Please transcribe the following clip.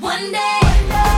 One day.